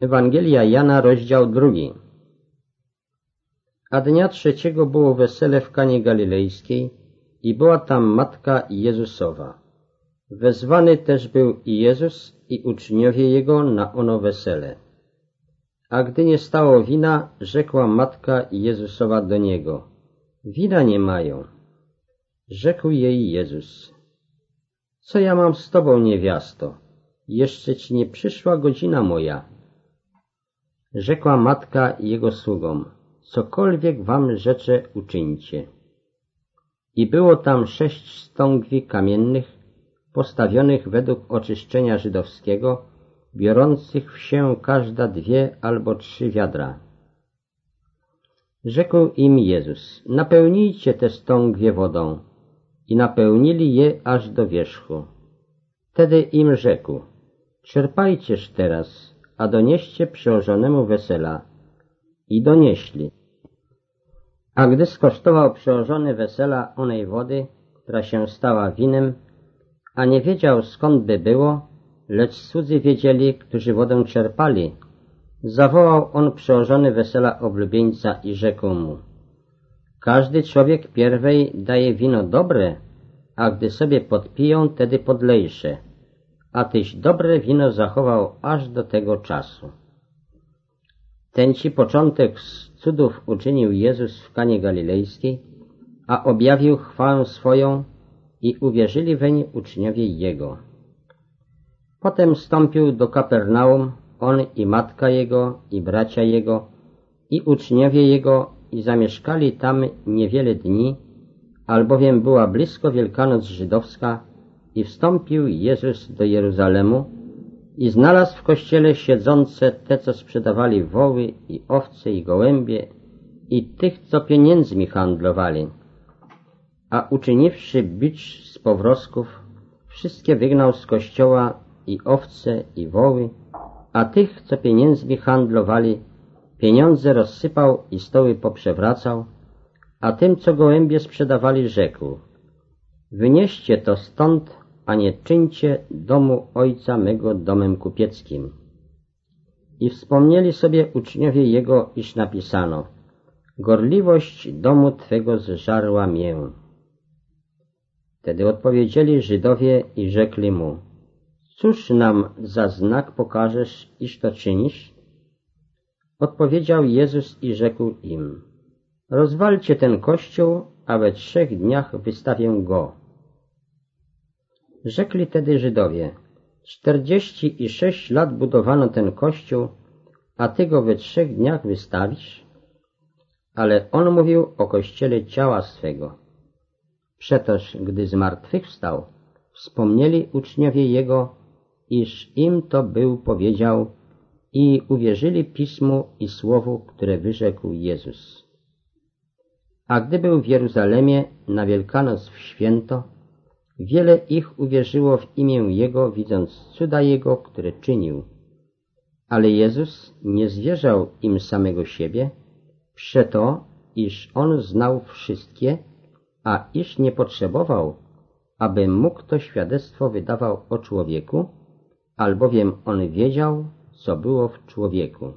Ewangelia Jana, rozdział drugi. A dnia trzeciego było wesele w Kanie Galilejskiej i była tam matka Jezusowa. Wezwany też był i Jezus i uczniowie Jego na ono wesele. A gdy nie stało wina, rzekła matka Jezusowa do Niego. Wina nie mają. Rzekł jej Jezus. Co ja mam z Tobą, niewiasto? Jeszcze Ci nie przyszła godzina moja. Rzekła matka jego sługom, cokolwiek wam rzecze uczyńcie. I było tam sześć stągwi kamiennych, postawionych według oczyszczenia żydowskiego, biorących w się każda dwie albo trzy wiadra. Rzekł im Jezus, napełnijcie te stągwie wodą. I napełnili je aż do wierzchu. Wtedy im rzekł, czerpajcież teraz a donieście przełożonemu wesela. I donieśli. A gdy skosztował przełożony wesela onej wody, która się stała winem, a nie wiedział skąd by było, lecz cudzy wiedzieli, którzy wodę czerpali, zawołał on przełożony wesela oblubieńca i rzekł mu Każdy człowiek pierwej daje wino dobre, a gdy sobie podpiją, tedy podlejsze a tyś dobre wino zachował aż do tego czasu. Ten ci początek z cudów uczynił Jezus w Kanie Galilejskiej, a objawił chwałę swoją i uwierzyli weń uczniowie Jego. Potem stąpił do Kapernaum, on i matka Jego, i bracia Jego, i uczniowie Jego, i zamieszkali tam niewiele dni, albowiem była blisko Wielkanoc żydowska, i wstąpił Jezus do Jeruzalemu i znalazł w kościele siedzące te, co sprzedawali woły i owce i gołębie i tych, co pieniędzmi handlowali. A uczyniwszy bicz z powrosków, wszystkie wygnał z kościoła i owce i woły, a tych, co pieniędzmi handlowali, pieniądze rozsypał i stoły poprzewracał, a tym, co gołębie sprzedawali, rzekł Wynieście to stąd, a nie czyńcie domu ojca mego domem kupieckim. I wspomnieli sobie uczniowie jego, iż napisano Gorliwość domu Twego zżarła mię. Wtedy odpowiedzieli Żydowie i rzekli mu Cóż nam za znak pokażesz, iż to czynisz? Odpowiedział Jezus i rzekł im Rozwalcie ten kościół, a we trzech dniach wystawię go Rzekli tedy Żydowie, czterdzieści i sześć lat budowano ten kościół, a ty go we trzech dniach wystawisz? Ale on mówił o kościele ciała swego. Przetoż, gdy zmartwychwstał, wspomnieli uczniowie jego, iż im to był powiedział i uwierzyli Pismu i Słowu, które wyrzekł Jezus. A gdy był w Jeruzalemie na Wielkanoc w święto, Wiele ich uwierzyło w imię Jego, widząc cuda Jego, które czynił. Ale Jezus nie zwierzał im samego siebie, przeto, iż On znał wszystkie, a iż nie potrzebował, aby mógł to świadectwo wydawał o człowieku, albowiem On wiedział, co było w człowieku.